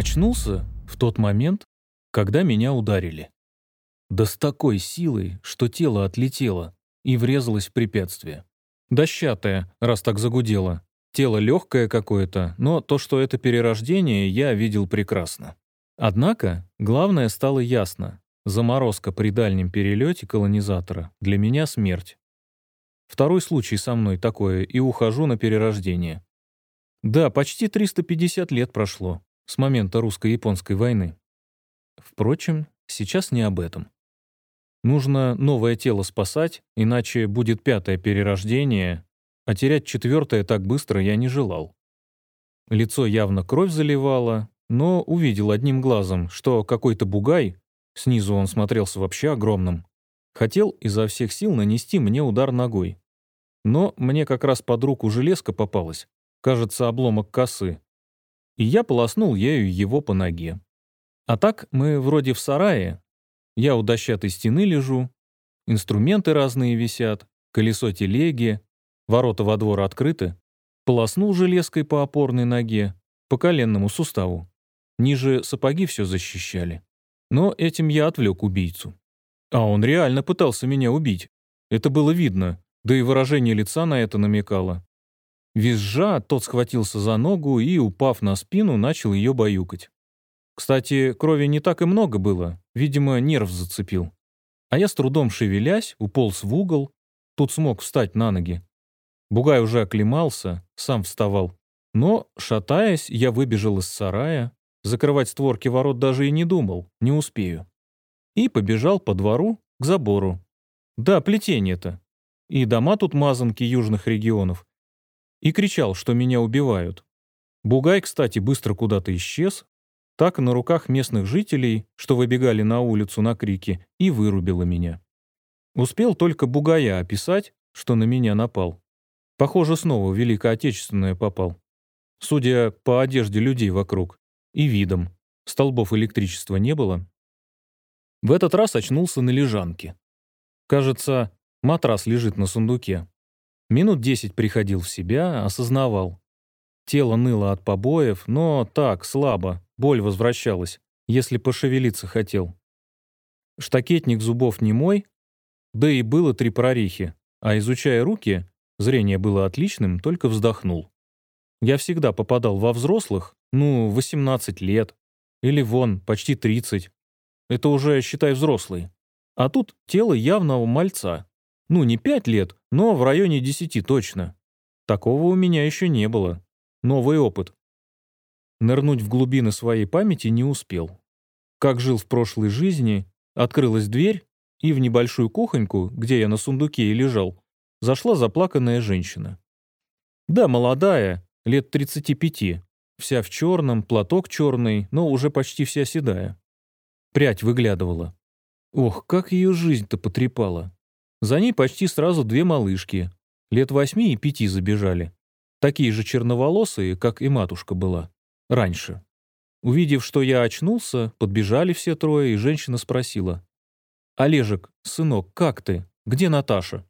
Очнулся в тот момент, когда меня ударили. Да с такой силой, что тело отлетело и врезалось в препятствие. Дощатое, раз так загудело. Тело легкое какое-то, но то, что это перерождение, я видел прекрасно. Однако, главное стало ясно. Заморозка при дальнем перелете колонизатора для меня смерть. Второй случай со мной такое, и ухожу на перерождение. Да, почти 350 лет прошло с момента русско-японской войны. Впрочем, сейчас не об этом. Нужно новое тело спасать, иначе будет пятое перерождение, а терять четвертое так быстро я не желал. Лицо явно кровь заливало, но увидел одним глазом, что какой-то бугай, снизу он смотрелся вообще огромным, хотел изо всех сил нанести мне удар ногой. Но мне как раз под руку железка попалась, кажется, обломок косы, и я полоснул ею его по ноге. А так мы вроде в сарае. Я у дощатой стены лежу, инструменты разные висят, колесо телеги, ворота во двор открыты. Полоснул железкой по опорной ноге, по коленному суставу. Ниже сапоги все защищали. Но этим я отвлек убийцу. А он реально пытался меня убить. Это было видно, да и выражение лица на это намекало. Визжа, тот схватился за ногу и, упав на спину, начал ее баюкать. Кстати, крови не так и много было, видимо, нерв зацепил. А я с трудом шевелясь, уполз в угол, тут смог встать на ноги. Бугай уже оклемался, сам вставал. Но, шатаясь, я выбежал из сарая, закрывать створки ворот даже и не думал, не успею. И побежал по двору к забору. Да, плетение-то. И дома тут мазанки южных регионов и кричал, что меня убивают. Бугай, кстати, быстро куда-то исчез, так на руках местных жителей, что выбегали на улицу на крики, и вырубило меня. Успел только Бугая описать, что на меня напал. Похоже, снова в Великое Отечественное попал. Судя по одежде людей вокруг и видом, столбов электричества не было. В этот раз очнулся на лежанке. Кажется, матрас лежит на сундуке. Минут десять приходил в себя, осознавал. Тело ныло от побоев, но так, слабо, боль возвращалась, если пошевелиться хотел. Штакетник зубов не мой, да и было три прорехи, а изучая руки, зрение было отличным, только вздохнул. Я всегда попадал во взрослых, ну, 18 лет, или вон, почти 30. Это уже, считай, взрослый. А тут тело явного мальца. Ну, не пять лет, но в районе десяти точно. Такого у меня еще не было. Новый опыт. Нырнуть в глубины своей памяти не успел. Как жил в прошлой жизни, открылась дверь, и в небольшую кухоньку, где я на сундуке и лежал, зашла заплаканная женщина. Да, молодая, лет 35, вся в черном, платок черный, но уже почти вся седая. Прядь выглядывала. Ох, как ее жизнь-то потрепала. За ней почти сразу две малышки. Лет восьми и пяти забежали. Такие же черноволосые, как и матушка была. Раньше. Увидев, что я очнулся, подбежали все трое, и женщина спросила. «Олежек, сынок, как ты? Где Наташа?»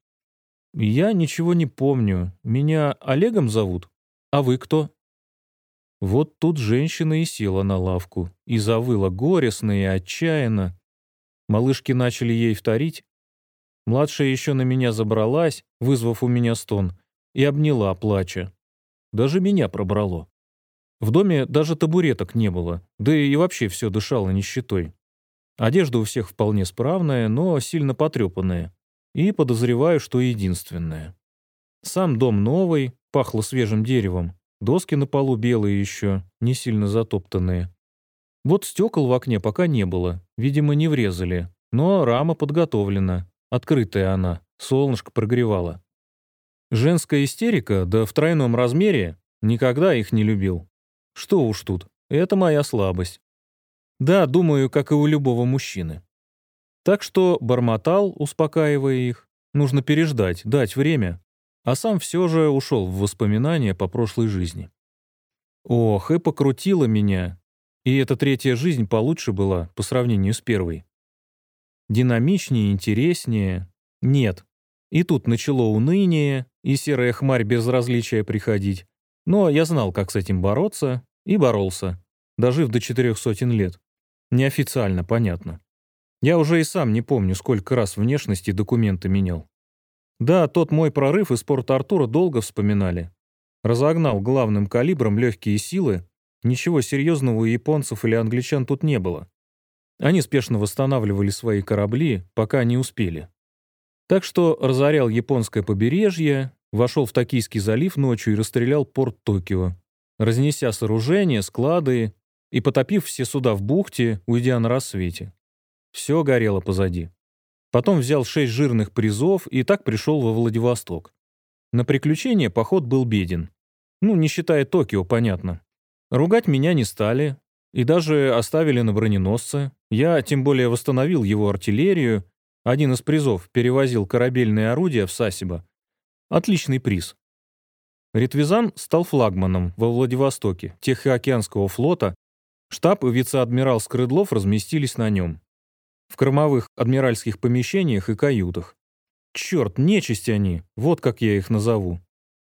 «Я ничего не помню. Меня Олегом зовут? А вы кто?» Вот тут женщина и села на лавку, и завыла горестно и отчаянно. Малышки начали ей вторить, Младшая еще на меня забралась, вызвав у меня стон, и обняла, плача. Даже меня пробрало. В доме даже табуреток не было, да и вообще все дышало нищетой. Одежда у всех вполне справная, но сильно потрепанная. И подозреваю, что единственная. Сам дом новый, пахло свежим деревом. Доски на полу белые еще, не сильно затоптанные. Вот стекол в окне пока не было, видимо, не врезали, но рама подготовлена. Открытая она, солнышко прогревало. Женская истерика, да в тройном размере, никогда их не любил. Что уж тут, это моя слабость. Да, думаю, как и у любого мужчины. Так что бормотал, успокаивая их. Нужно переждать, дать время. А сам все же ушел в воспоминания по прошлой жизни. Ох, и покрутила меня. И эта третья жизнь получше была по сравнению с первой. Динамичнее, интереснее? Нет. И тут начало уныние, и серая хмарь безразличия приходить. Но я знал, как с этим бороться, и боролся. дожив до четырех сотен лет. Неофициально, понятно. Я уже и сам не помню, сколько раз внешности документы менял. Да, тот мой прорыв из порта Артура долго вспоминали. Разогнал главным калибром легкие силы. Ничего серьезного у японцев или англичан тут не было. Они спешно восстанавливали свои корабли, пока не успели. Так что разорял японское побережье, вошел в Токийский залив ночью и расстрелял порт Токио, разнеся сооружения, склады и потопив все суда в бухте, уйдя на рассвете. Все горело позади. Потом взял шесть жирных призов и так пришел во Владивосток. На приключения поход был беден. Ну, не считая Токио, понятно. Ругать меня не стали и даже оставили на броненосце. Я тем более восстановил его артиллерию. Один из призов перевозил корабельные орудия в Сасибо. Отличный приз. Ретвизан стал флагманом во Владивостоке Тихоокеанского флота. Штаб и вице-адмирал Скрыдлов разместились на нем в кормовых адмиральских помещениях и каютах. Черт, нечисть они, вот как я их назову.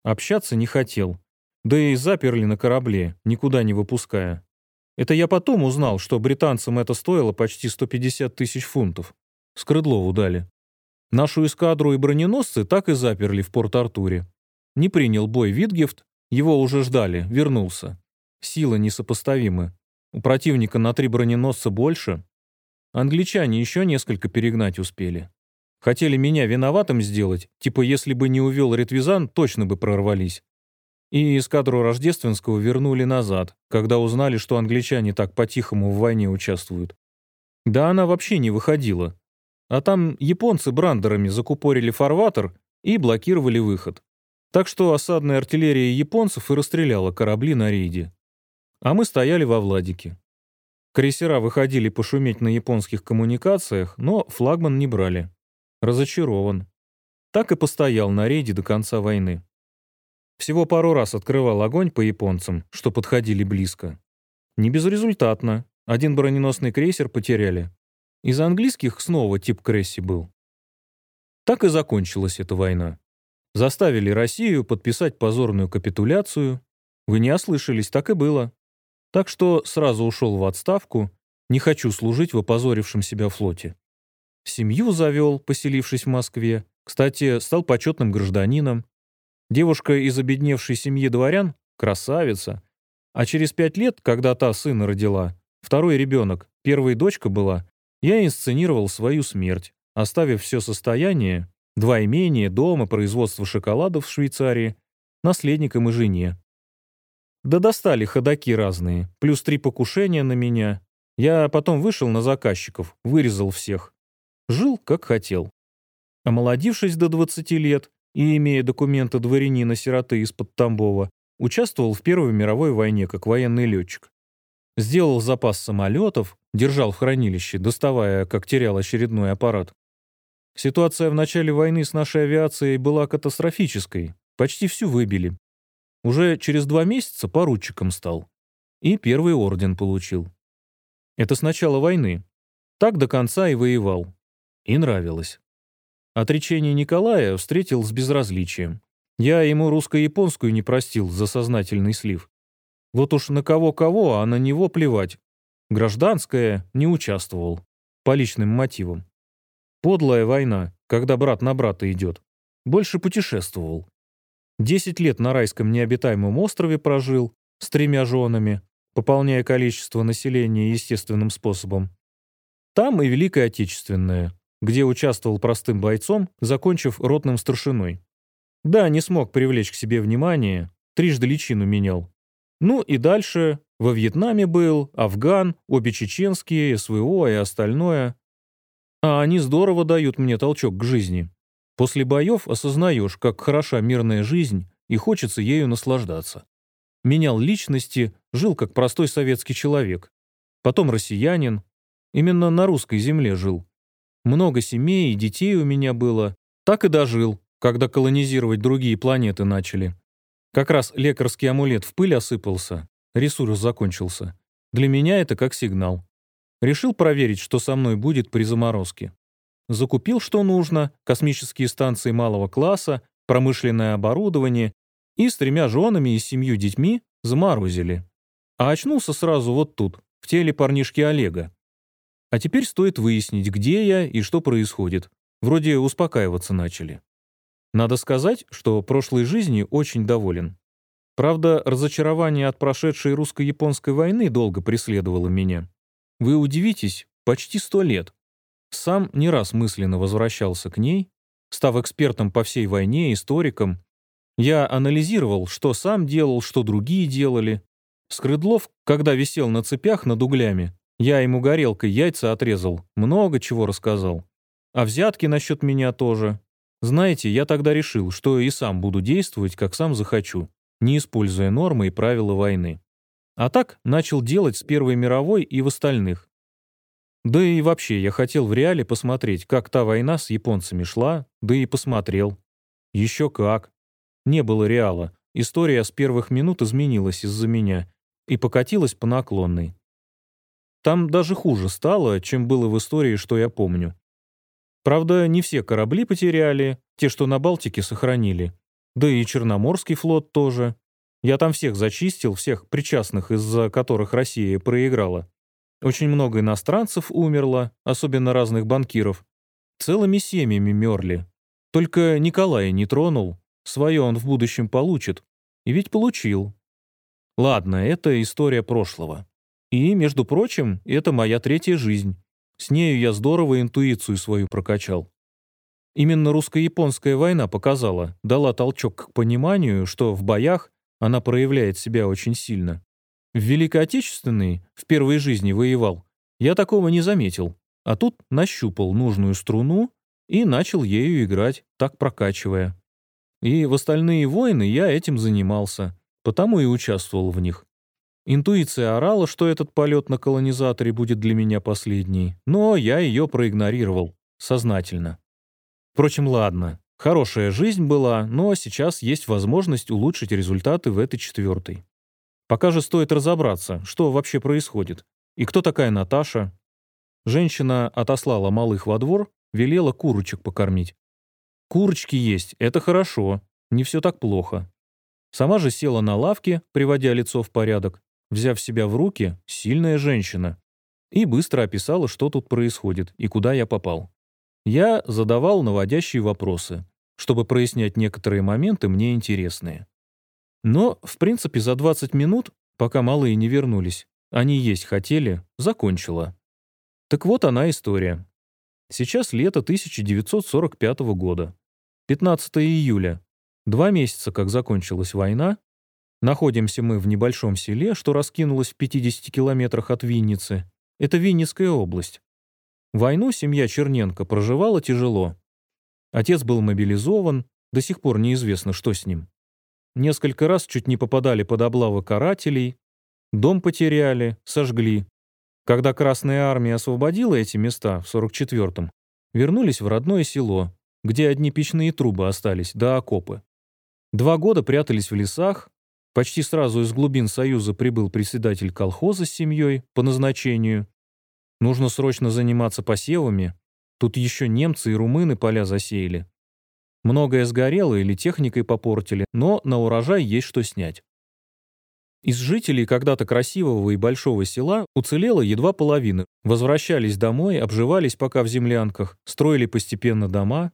Общаться не хотел. Да и заперли на корабле, никуда не выпуская. Это я потом узнал, что британцам это стоило почти 150 тысяч фунтов. С Крыдлову дали. Нашу эскадру и броненосцы так и заперли в Порт-Артуре. Не принял бой Витгефт, его уже ждали, вернулся. Силы несопоставимы. У противника на три броненосца больше, Англичане еще несколько перегнать успели. Хотели меня виноватым сделать, типа если бы не увел Ретвизан, точно бы прорвались. И эскадру Рождественского вернули назад, когда узнали, что англичане так по-тихому в войне участвуют. Да она вообще не выходила. А там японцы брандерами закупорили фарватер и блокировали выход. Так что осадная артиллерия японцев и расстреляла корабли на рейде. А мы стояли во Владике. Крейсера выходили пошуметь на японских коммуникациях, но флагман не брали. Разочарован. Так и постоял на рейде до конца войны. Всего пару раз открывал огонь по японцам, что подходили близко. Не безрезультатно. Один броненосный крейсер потеряли. Из английских снова тип Кресси был. Так и закончилась эта война. Заставили Россию подписать позорную капитуляцию. Вы не ослышались, так и было. Так что сразу ушел в отставку, не хочу служить в опозорившем себя флоте. Семью завел, поселившись в Москве. Кстати, стал почетным гражданином. Девушка из обедневшей семьи дворян — красавица. А через пять лет, когда та сына родила, второй ребенок, первая дочка была, я инсценировал свою смерть, оставив все состояние, два имения, дом и производство шоколадов в Швейцарии, наследникам и жене. Да достали ходаки разные, плюс три покушения на меня. Я потом вышел на заказчиков, вырезал всех. Жил, как хотел. Омолодившись до 20 лет и имея документы дворянина-сироты из-под Тамбова, участвовал в Первой мировой войне как военный летчик. Сделал запас самолетов, держал в хранилище, доставая, как терял очередной аппарат. Ситуация в начале войны с нашей авиацией была катастрофической. Почти всю выбили. Уже через два месяца поручиком стал. И первый орден получил. Это с начала войны. Так до конца и воевал. И нравилось. Отречение Николая встретил с безразличием. Я ему русско-японскую не простил за сознательный слив. Вот уж на кого-кого, а на него плевать. Гражданская не участвовал. По личным мотивам. Подлая война, когда брат на брата идет. Больше путешествовал. Десять лет на райском необитаемом острове прожил, с тремя женами, пополняя количество населения естественным способом. Там и Великая Отечественная, где участвовал простым бойцом, закончив ротным старшиной. Да, не смог привлечь к себе внимание, трижды личину менял. Ну и дальше во Вьетнаме был, Афган, обе чеченские, СВО и остальное. А они здорово дают мне толчок к жизни. После боев осознаешь, как хороша мирная жизнь, и хочется ею наслаждаться. Менял личности, жил как простой советский человек. Потом россиянин. Именно на русской земле жил. Много семей и детей у меня было. Так и дожил, когда колонизировать другие планеты начали. Как раз лекарский амулет в пыль осыпался, ресурс закончился. Для меня это как сигнал. Решил проверить, что со мной будет при заморозке. Закупил, что нужно, космические станции малого класса, промышленное оборудование и с тремя женами и семью детьми заморозили. А очнулся сразу вот тут, в теле парнишки Олега. А теперь стоит выяснить, где я и что происходит. Вроде успокаиваться начали. Надо сказать, что прошлой жизни очень доволен. Правда, разочарование от прошедшей русско-японской войны долго преследовало меня. Вы удивитесь, почти сто лет. Сам не раз мысленно возвращался к ней, став экспертом по всей войне, историком. Я анализировал, что сам делал, что другие делали. Скрыдлов, когда висел на цепях над углями, я ему горелкой яйца отрезал, много чего рассказал. А взятки насчет меня тоже. Знаете, я тогда решил, что и сам буду действовать, как сам захочу не используя нормы и правила войны. А так начал делать с Первой мировой и в остальных. Да и вообще, я хотел в реале посмотреть, как та война с японцами шла, да и посмотрел. Еще как. Не было реала. История с первых минут изменилась из-за меня и покатилась по наклонной. Там даже хуже стало, чем было в истории, что я помню. Правда, не все корабли потеряли, те, что на Балтике, сохранили. Да и Черноморский флот тоже. Я там всех зачистил, всех причастных, из-за которых Россия проиграла. Очень много иностранцев умерло, особенно разных банкиров. Целыми семьями мерли. Только Николая не тронул. Свое он в будущем получит. И ведь получил. Ладно, это история прошлого. И, между прочим, это моя третья жизнь. С нею я здорово интуицию свою прокачал. Именно русско-японская война показала, дала толчок к пониманию, что в боях она проявляет себя очень сильно. В Великой Отечественной, в первой жизни воевал, я такого не заметил, а тут нащупал нужную струну и начал ею играть, так прокачивая. И в остальные войны я этим занимался, потому и участвовал в них. Интуиция орала, что этот полет на колонизаторе будет для меня последний, но я ее проигнорировал, сознательно. Впрочем, ладно. Хорошая жизнь была, но сейчас есть возможность улучшить результаты в этой четвертой. Пока же стоит разобраться, что вообще происходит. И кто такая Наташа? Женщина отослала малых во двор, велела курочек покормить. Курочки есть, это хорошо, не все так плохо. Сама же села на лавке, приводя лицо в порядок, взяв себя в руки, сильная женщина. И быстро описала, что тут происходит и куда я попал. Я задавал наводящие вопросы, чтобы прояснять некоторые моменты мне интересные. Но, в принципе, за 20 минут, пока малые не вернулись, они есть хотели, закончила. Так вот она история. Сейчас лето 1945 года. 15 июля. Два месяца, как закончилась война. Находимся мы в небольшом селе, что раскинулось в 50 километрах от Винницы. Это Винницкая область. Войну семья Черненко проживала тяжело. Отец был мобилизован, до сих пор неизвестно, что с ним. Несколько раз чуть не попадали под облавы карателей, дом потеряли, сожгли. Когда Красная Армия освободила эти места в 44-м, вернулись в родное село, где одни печные трубы остались, да окопы. Два года прятались в лесах, почти сразу из глубин Союза прибыл председатель колхоза с семьей по назначению, Нужно срочно заниматься посевами. Тут еще немцы и румыны поля засеяли. Многое сгорело или техникой попортили, но на урожай есть что снять. Из жителей когда-то красивого и большого села уцелела едва половина. Возвращались домой, обживались пока в землянках, строили постепенно дома.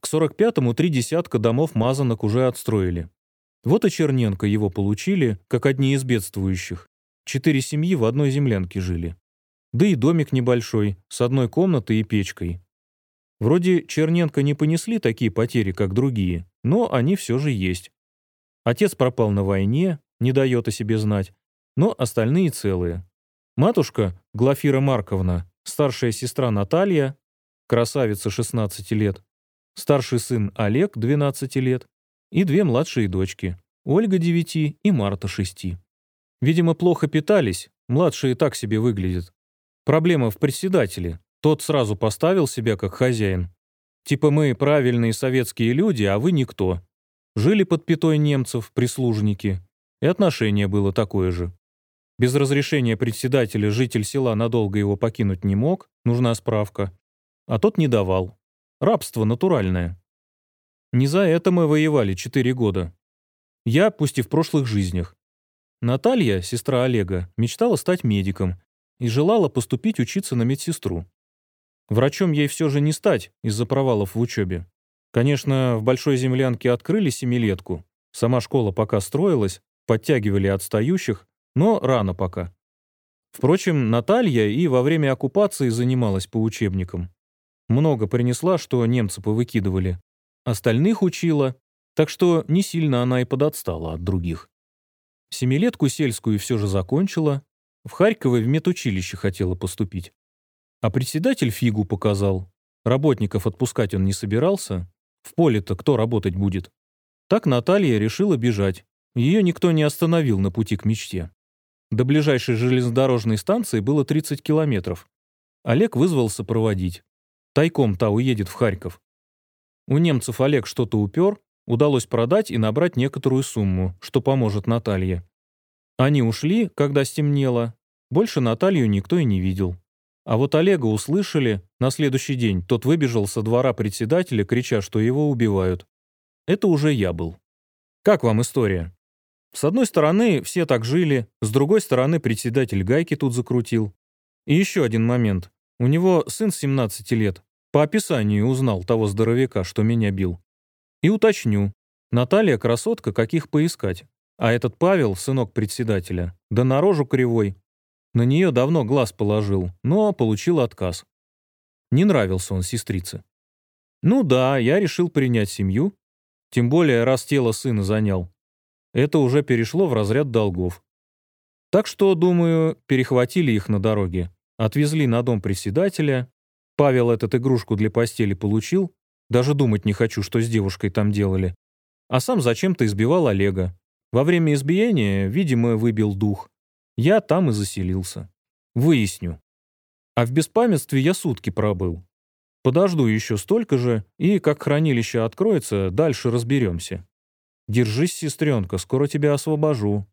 К 45-му три десятка домов мазанок уже отстроили. Вот и Черненко его получили, как одни из бедствующих. Четыре семьи в одной землянке жили. Да и домик небольшой, с одной комнатой и печкой. Вроде Черненко не понесли такие потери, как другие, но они все же есть. Отец пропал на войне, не дает о себе знать, но остальные целые. Матушка, Глафира Марковна, старшая сестра Наталья, красавица 16 лет, старший сын Олег, 12 лет, и две младшие дочки, Ольга 9 и Марта 6. Видимо, плохо питались, младшие так себе выглядят. Проблема в председателе. Тот сразу поставил себя как хозяин. Типа мы правильные советские люди, а вы никто. Жили под пятой немцев, прислужники. И отношение было такое же. Без разрешения председателя житель села надолго его покинуть не мог, нужна справка. А тот не давал. Рабство натуральное. Не за это мы воевали четыре года. Я, пусть и в прошлых жизнях. Наталья, сестра Олега, мечтала стать медиком и желала поступить учиться на медсестру. Врачом ей все же не стать из-за провалов в учебе. Конечно, в Большой Землянке открыли семилетку. Сама школа пока строилась, подтягивали отстающих, но рано пока. Впрочем, Наталья и во время оккупации занималась по учебникам. Много принесла, что немцы повыкидывали. Остальных учила, так что не сильно она и подотстала от других. Семилетку сельскую все же закончила, в Харькове в медучилище хотела поступить. А председатель фигу показал. Работников отпускать он не собирался. В поле-то кто работать будет? Так Наталья решила бежать. Ее никто не остановил на пути к мечте. До ближайшей железнодорожной станции было 30 километров. Олег вызвался проводить. Тайком та уедет в Харьков. У немцев Олег что-то упер, удалось продать и набрать некоторую сумму, что поможет Наталье. Они ушли, когда стемнело. Больше Наталью никто и не видел. А вот Олега услышали, на следующий день тот выбежал со двора председателя, крича, что его убивают. Это уже я был. Как вам история? С одной стороны, все так жили, с другой стороны, председатель гайки тут закрутил. И еще один момент. У него сын 17 лет. По описанию узнал того здоровяка, что меня бил. И уточню. Наталья красотка, каких поискать. А этот Павел, сынок председателя, да на рожу кривой, на нее давно глаз положил, но получил отказ. Не нравился он сестрице. Ну да, я решил принять семью. Тем более, раз тело сына занял. Это уже перешло в разряд долгов. Так что, думаю, перехватили их на дороге. Отвезли на дом председателя. Павел этот игрушку для постели получил. Даже думать не хочу, что с девушкой там делали. А сам зачем-то избивал Олега. Во время избиения, видимо, выбил дух. Я там и заселился. Выясню. А в беспамятстве я сутки пробыл. Подожду еще столько же, и, как хранилище откроется, дальше разберемся. Держись, сестренка, скоро тебя освобожу.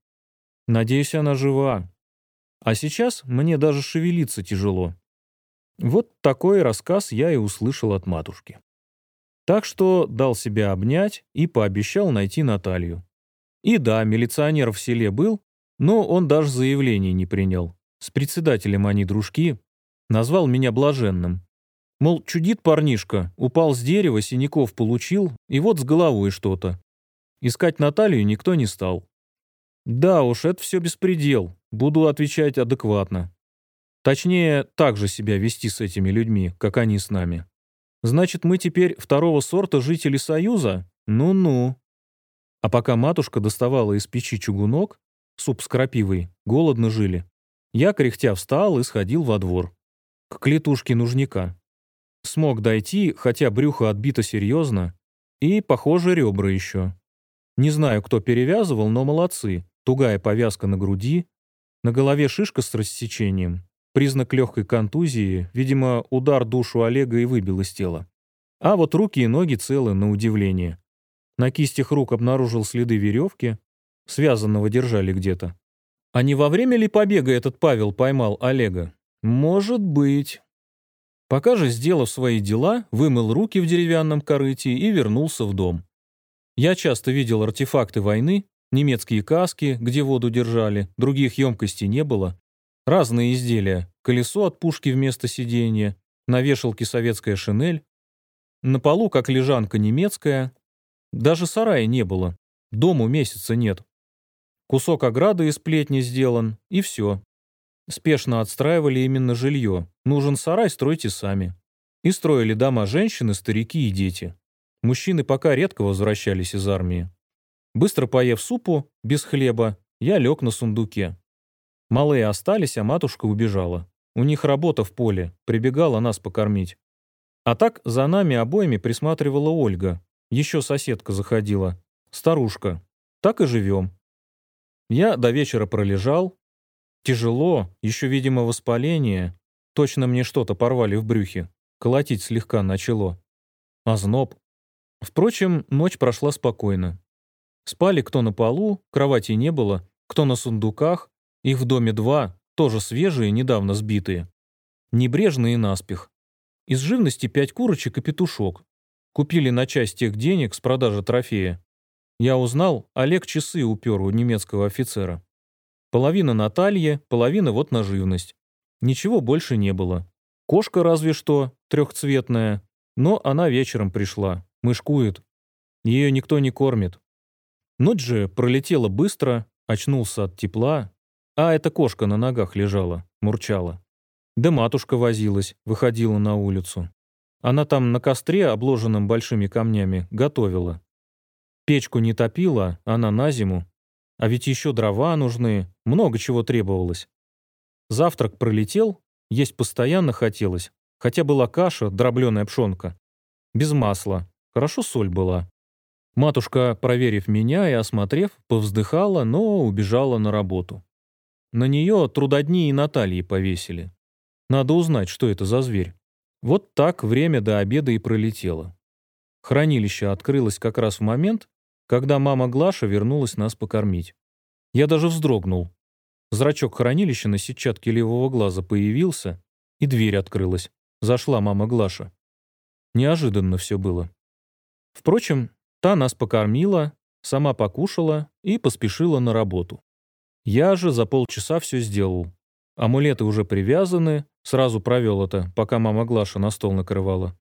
Надеюсь, она жива. А сейчас мне даже шевелиться тяжело. Вот такой рассказ я и услышал от матушки. Так что дал себя обнять и пообещал найти Наталью. И да, милиционер в селе был, но он даже заявление не принял. С председателем они дружки. Назвал меня блаженным. Мол, чудит парнишка, упал с дерева, синяков получил, и вот с головой что-то. Искать Наталью никто не стал. Да уж, это все беспредел. Буду отвечать адекватно. Точнее, так же себя вести с этими людьми, как они с нами. Значит, мы теперь второго сорта жители Союза? Ну-ну. А пока матушка доставала из печи чугунок, суп с крапивой, голодно жили. Я, кряхтя, встал и сходил во двор. К клетушке нужника. Смог дойти, хотя брюхо отбито серьезно, и, похоже, ребра еще. Не знаю, кто перевязывал, но молодцы. Тугая повязка на груди, на голове шишка с рассечением. Признак легкой контузии, видимо, удар душу Олега и выбил из тела. А вот руки и ноги целы, на удивление. На кистях рук обнаружил следы веревки, связанного держали где-то. А не во время ли побега этот Павел поймал Олега? Может быть. Пока же, сделав свои дела, вымыл руки в деревянном корыте и вернулся в дом. Я часто видел артефакты войны, немецкие каски, где воду держали, других емкостей не было. Разные изделия, колесо от пушки вместо сиденья, на вешалке советская шинель. На полу, как лежанка немецкая. Даже сарая не было. Дому месяца нет. Кусок ограды из плетни сделан, и все. Спешно отстраивали именно жилье. Нужен сарай, стройте сами. И строили дома женщины, старики и дети. Мужчины пока редко возвращались из армии. Быстро поев супу, без хлеба, я лег на сундуке. Малые остались, а матушка убежала. У них работа в поле, прибегала нас покормить. А так за нами обоими присматривала Ольга. Еще соседка заходила. Старушка. Так и живем. Я до вечера пролежал. Тяжело, еще, видимо, воспаление. Точно мне что-то порвали в брюхе. Колотить слегка начало. Озноб. Впрочем, ночь прошла спокойно. Спали кто на полу, кровати не было, кто на сундуках. Их в доме два, тоже свежие, недавно сбитые. Небрежные наспех. Из живности пять курочек и петушок. Купили на часть тех денег с продажи трофея. Я узнал, Олег часы упер у немецкого офицера. Половина на Наталье, половина вот на живность. Ничего больше не было. Кошка разве что, трехцветная, но она вечером пришла, мышкует. Ее никто не кормит. Ночь же пролетела быстро, очнулся от тепла, а эта кошка на ногах лежала, мурчала. Да матушка возилась, выходила на улицу. Она там на костре, обложенном большими камнями, готовила. Печку не топила, она на зиму. А ведь еще дрова нужны, много чего требовалось. Завтрак пролетел, есть постоянно хотелось. Хотя была каша, дробленая пшенка. Без масла. Хорошо соль была. Матушка, проверив меня и осмотрев, повздыхала, но убежала на работу. На нее трудодни и Натальи повесили. Надо узнать, что это за зверь. Вот так время до обеда и пролетело. Хранилище открылось как раз в момент, когда мама Глаша вернулась нас покормить. Я даже вздрогнул. Зрачок хранилища на сетчатке левого глаза появился, и дверь открылась. Зашла мама Глаша. Неожиданно все было. Впрочем, та нас покормила, сама покушала и поспешила на работу. Я же за полчаса все сделал. Амулеты уже привязаны, Сразу провел это, пока мама Глаша на стол накрывала.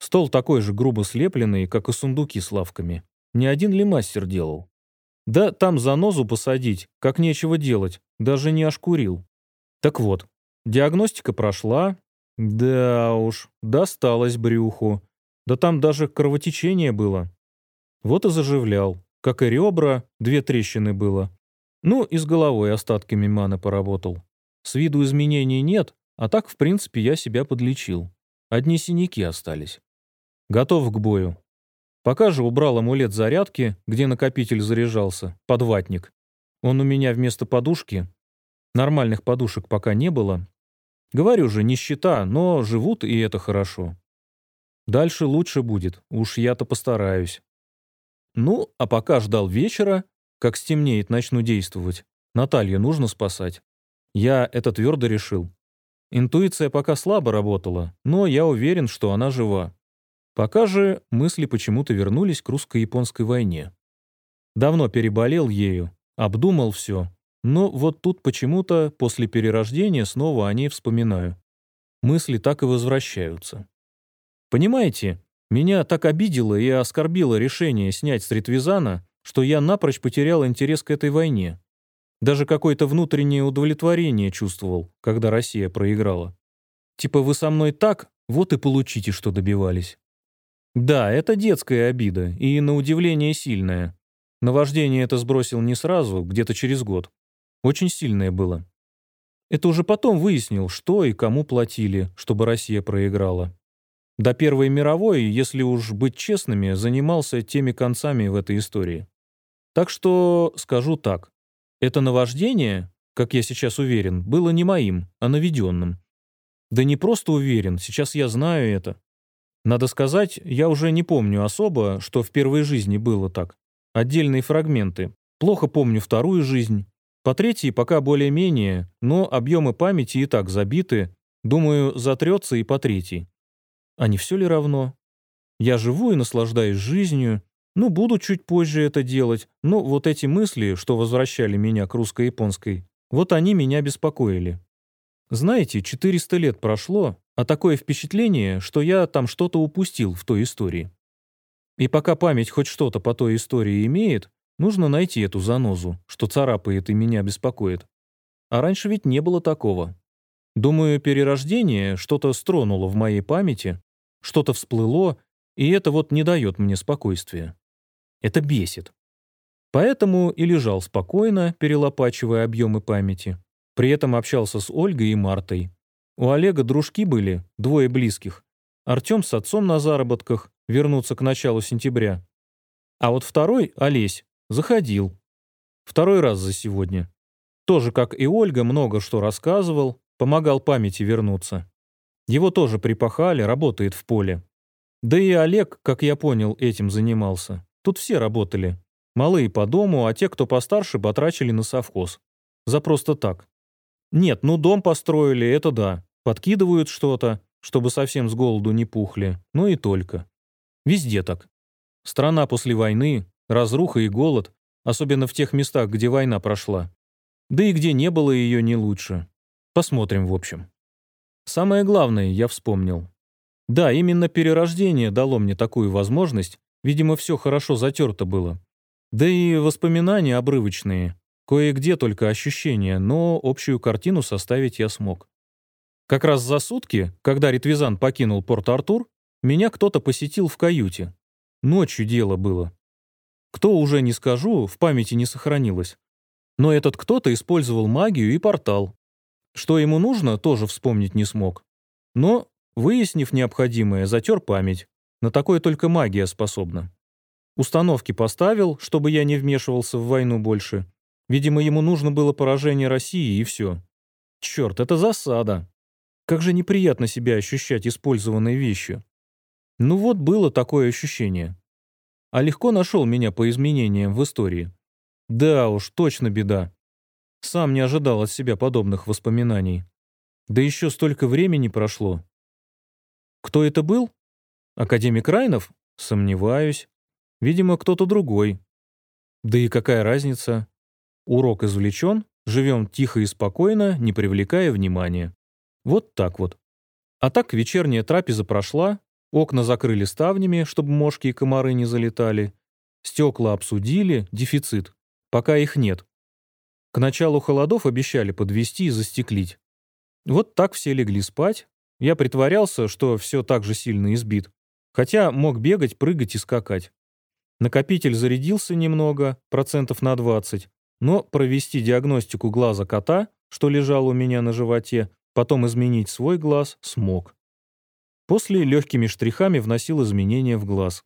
Стол такой же грубо слепленный, как и сундуки с лавками. Не один ли мастер делал? Да там занозу посадить, как нечего делать, даже не ошкурил. Так вот, диагностика прошла. Да уж, досталось брюху. Да там даже кровотечение было. Вот и заживлял. Как и ребра, две трещины было. Ну, и с головой остатками маны поработал. С виду изменений нет, а так, в принципе, я себя подлечил. Одни синяки остались. Готов к бою. Пока же убрал амулет зарядки, где накопитель заряжался, под ватник. Он у меня вместо подушки. Нормальных подушек пока не было. Говорю же, нищета, но живут, и это хорошо. Дальше лучше будет, уж я-то постараюсь. Ну, а пока ждал вечера, как стемнеет, начну действовать. Наталью нужно спасать. Я это твердо решил. Интуиция пока слабо работала, но я уверен, что она жива. Пока же мысли почему-то вернулись к русско-японской войне. Давно переболел ею, обдумал все, но вот тут почему-то после перерождения снова о ней вспоминаю. Мысли так и возвращаются. Понимаете, меня так обидело и оскорбило решение снять с Ритвизана, что я напрочь потерял интерес к этой войне. Даже какое-то внутреннее удовлетворение чувствовал, когда Россия проиграла. Типа вы со мной так, вот и получите, что добивались. Да, это детская обида, и на удивление сильная. Наваждение это сбросил не сразу, где-то через год. Очень сильное было. Это уже потом выяснил, что и кому платили, чтобы Россия проиграла. До Первой мировой, если уж быть честными, занимался теми концами в этой истории. Так что скажу так. Это наваждение, как я сейчас уверен, было не моим, а наведенным. Да не просто уверен, сейчас я знаю это. Надо сказать, я уже не помню особо, что в первой жизни было так. Отдельные фрагменты. Плохо помню вторую жизнь. По третьей пока более-менее, но объемы памяти и так забиты. Думаю, затрется и по третьей. А не все ли равно? Я живу и наслаждаюсь жизнью, ну, буду чуть позже это делать, но вот эти мысли, что возвращали меня к русско-японской, вот они меня беспокоили. Знаете, 400 лет прошло, а такое впечатление, что я там что-то упустил в той истории. И пока память хоть что-то по той истории имеет, нужно найти эту занозу, что царапает и меня беспокоит. А раньше ведь не было такого. Думаю, перерождение что-то стронуло в моей памяти, что-то всплыло, и это вот не дает мне спокойствия. Это бесит. Поэтому и лежал спокойно, перелопачивая объемы памяти. При этом общался с Ольгой и Мартой. У Олега дружки были, двое близких. Артем с отцом на заработках, вернуться к началу сентября. А вот второй, Олесь, заходил. Второй раз за сегодня. Тоже, как и Ольга, много что рассказывал, помогал памяти вернуться. Его тоже припахали, работает в поле. Да и Олег, как я понял, этим занимался. Тут все работали. Малые по дому, а те, кто постарше, потрачили на совхоз. За просто так. Нет, ну дом построили, это да. Подкидывают что-то, чтобы совсем с голоду не пухли. Ну и только. Везде так. Страна после войны, разруха и голод, особенно в тех местах, где война прошла. Да и где не было ее, не лучше. Посмотрим, в общем. Самое главное, я вспомнил. Да, именно перерождение дало мне такую возможность. Видимо, все хорошо затерто было. Да и воспоминания обрывочные. Кое-где только ощущения, но общую картину составить я смог. Как раз за сутки, когда Ритвизан покинул Порт-Артур, меня кто-то посетил в каюте. Ночью дело было. Кто уже не скажу, в памяти не сохранилось. Но этот кто-то использовал магию и портал. Что ему нужно, тоже вспомнить не смог. Но, выяснив необходимое, затер память. На такое только магия способна. Установки поставил, чтобы я не вмешивался в войну больше. Видимо, ему нужно было поражение России и все. Черт, это засада. Как же неприятно себя ощущать использованной вещью. Ну вот было такое ощущение. А легко нашел меня по изменениям в истории. Да уж, точно беда. Сам не ожидал от себя подобных воспоминаний. Да еще столько времени прошло. Кто это был? Академик Райнов? Сомневаюсь. Видимо, кто-то другой. Да и какая разница? Урок извлечен, живем тихо и спокойно, не привлекая внимания. Вот так вот. А так вечерняя трапеза прошла, окна закрыли ставнями, чтобы мошки и комары не залетали, стекла обсудили, дефицит, пока их нет. К началу холодов обещали подвести и застеклить. Вот так все легли спать. Я притворялся, что все так же сильно избит, хотя мог бегать, прыгать и скакать. Накопитель зарядился немного, процентов на 20, но провести диагностику глаза кота, что лежал у меня на животе, потом изменить свой глаз смог. После легкими штрихами вносил изменения в глаз.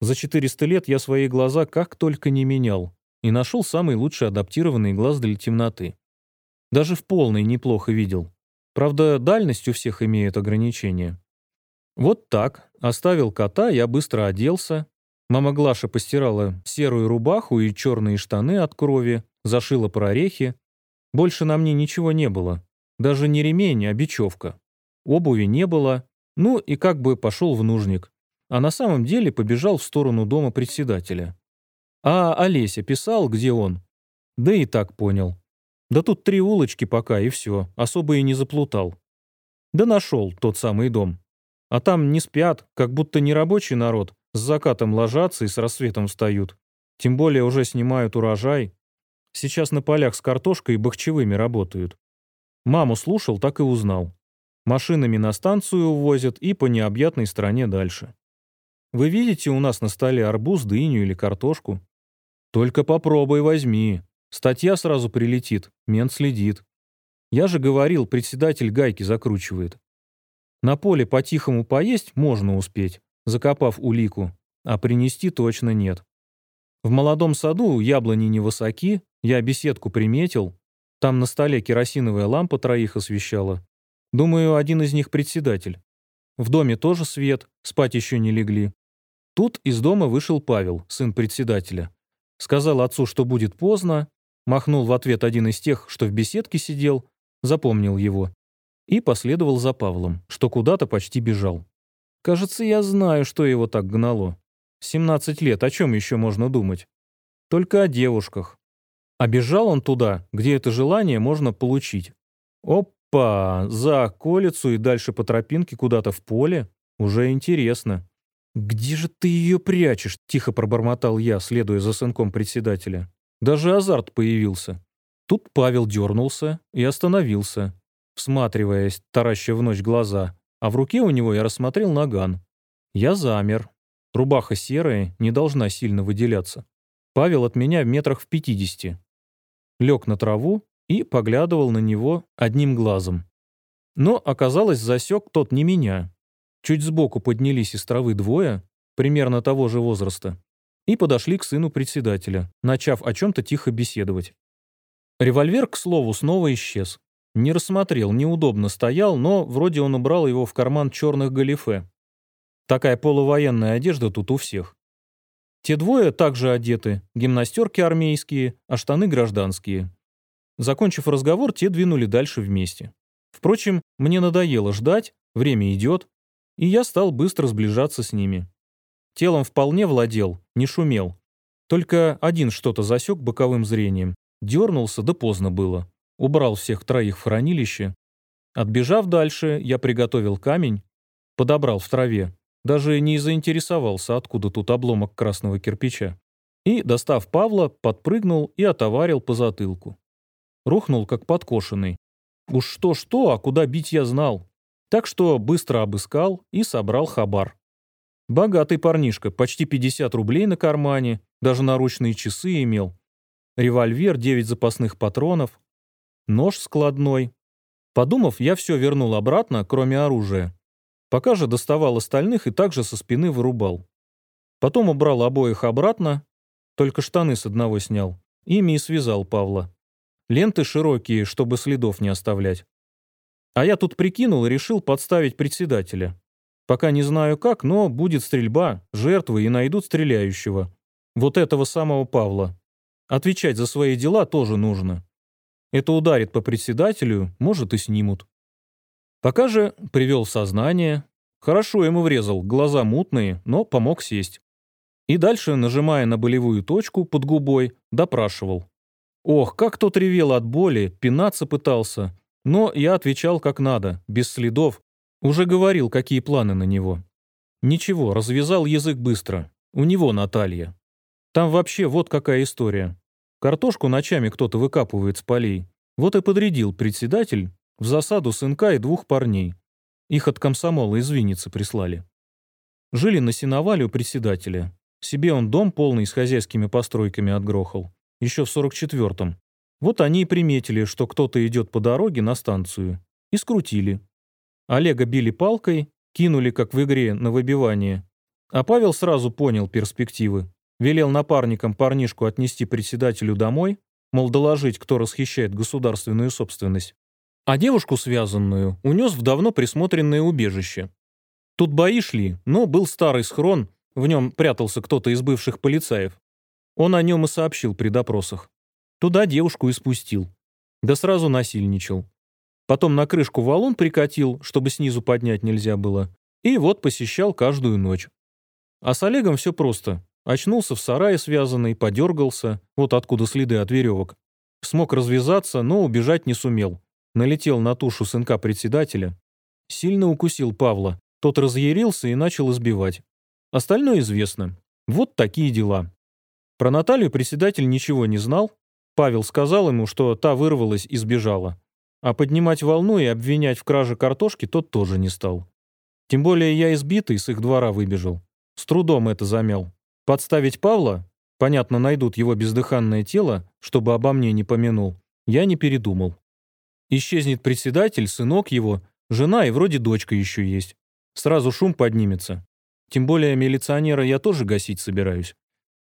За 400 лет я свои глаза как только не менял и нашел самый лучший адаптированный глаз для темноты. Даже в полной неплохо видел. Правда, дальность у всех имеет ограничения. Вот так, оставил кота, я быстро оделся. Мама Глаша постирала серую рубаху и черные штаны от крови, зашила прорехи. Больше на мне ничего не было. Даже не ремень, а бечевка. Обуви не было. Ну и как бы пошел в нужник. А на самом деле побежал в сторону дома председателя. А Олеся писал, где он. Да и так понял. Да тут три улочки пока, и все. Особо и не заплутал. Да нашел тот самый дом. А там не спят, как будто не рабочий народ, с закатом ложатся и с рассветом встают. Тем более уже снимают урожай, Сейчас на полях с картошкой и бахчевыми работают. Маму слушал, так и узнал. Машинами на станцию увозят и по необъятной стране дальше. Вы видите у нас на столе арбуз, дыню или картошку? Только попробуй возьми. Статья сразу прилетит, мент следит. Я же говорил, председатель гайки закручивает. На поле по-тихому поесть можно успеть, закопав улику, а принести точно нет. В молодом саду яблони невысоки, я беседку приметил. Там на столе керосиновая лампа троих освещала. Думаю, один из них председатель. В доме тоже свет, спать еще не легли. Тут из дома вышел Павел, сын председателя. Сказал отцу, что будет поздно, махнул в ответ один из тех, что в беседке сидел, запомнил его. И последовал за Павлом, что куда-то почти бежал. Кажется, я знаю, что его так гнало. 17 лет, о чем еще можно думать? Только о девушках. А бежал он туда, где это желание можно получить. Опа, за околицу и дальше по тропинке куда-то в поле. Уже интересно. «Где же ты ее прячешь?» — тихо пробормотал я, следуя за сынком председателя. Даже азарт появился. Тут Павел дернулся и остановился, всматриваясь, тараща в ночь глаза, а в руке у него я рассмотрел наган. Я замер. Рубаха серая, не должна сильно выделяться. Павел от меня в метрах в пятидесяти лег на траву и поглядывал на него одним глазом. Но, оказалось, засек тот не меня. Чуть сбоку поднялись из травы двое, примерно того же возраста, и подошли к сыну председателя, начав о чем-то тихо беседовать. Револьвер, к слову, снова исчез. Не рассмотрел, неудобно стоял, но вроде он убрал его в карман черных галифе. Такая полувоенная одежда тут у всех. Те двое также одеты, гимнастерки армейские, а штаны гражданские. Закончив разговор, те двинули дальше вместе. Впрочем, мне надоело ждать, время идет, и я стал быстро сближаться с ними. Телом вполне владел, не шумел. Только один что-то засек боковым зрением, Дернулся, да поздно было. Убрал всех троих в хранилище. Отбежав дальше, я приготовил камень, подобрал в траве, даже не заинтересовался, откуда тут обломок красного кирпича. И, достав Павла, подпрыгнул и отоварил по затылку. Рухнул, как подкошенный. Уж что-что, а куда бить я знал. Так что быстро обыскал и собрал хабар. Богатый парнишка, почти 50 рублей на кармане, даже наручные часы имел. Револьвер, 9 запасных патронов, нож складной. Подумав, я все вернул обратно, кроме оружия. Пока же доставал остальных и также со спины вырубал. Потом убрал обоих обратно, только штаны с одного снял. Ими и связал Павла. Ленты широкие, чтобы следов не оставлять. А я тут прикинул и решил подставить председателя. Пока не знаю как, но будет стрельба, жертвы и найдут стреляющего. Вот этого самого Павла. Отвечать за свои дела тоже нужно. Это ударит по председателю, может и снимут. Пока же привел сознание. Хорошо ему врезал, глаза мутные, но помог сесть. И дальше, нажимая на болевую точку под губой, допрашивал. Ох, как тот ревел от боли, пинаться пытался. Но я отвечал как надо, без следов. Уже говорил, какие планы на него. Ничего, развязал язык быстро. У него Наталья. Там вообще вот какая история. Картошку ночами кто-то выкапывает с полей. Вот и подрядил председатель в засаду сынка и двух парней. Их от комсомола из Винницы прислали. Жили на сеновале у председателя. Себе он дом полный с хозяйскими постройками отгрохал. Еще в 44-м. Вот они и приметили, что кто-то идет по дороге на станцию. И скрутили. Олега били палкой, кинули, как в игре, на выбивание. А Павел сразу понял перспективы. Велел напарникам парнишку отнести председателю домой, мол, доложить, кто расхищает государственную собственность. А девушку связанную унес в давно присмотренное убежище. Тут бои шли, но был старый схрон, в нем прятался кто-то из бывших полицаев. Он о нем и сообщил при допросах. Туда девушку и спустил. Да сразу насильничал. Потом на крышку валун прикатил, чтобы снизу поднять нельзя было. И вот посещал каждую ночь. А с Олегом все просто. Очнулся в сарае связанный, подергался, вот откуда следы от веревок. Смог развязаться, но убежать не сумел. Налетел на тушу сынка председателя. Сильно укусил Павла. Тот разъярился и начал избивать. Остальное известно. Вот такие дела. Про Наталью председатель ничего не знал. Павел сказал ему, что та вырвалась и сбежала. А поднимать волну и обвинять в краже картошки тот тоже не стал. Тем более я избитый с их двора выбежал. С трудом это замял. Подставить Павла? Понятно, найдут его бездыханное тело, чтобы обо мне не помянул. Я не передумал. Исчезнет председатель, сынок его, жена и вроде дочка еще есть. Сразу шум поднимется. Тем более милиционера я тоже гасить собираюсь.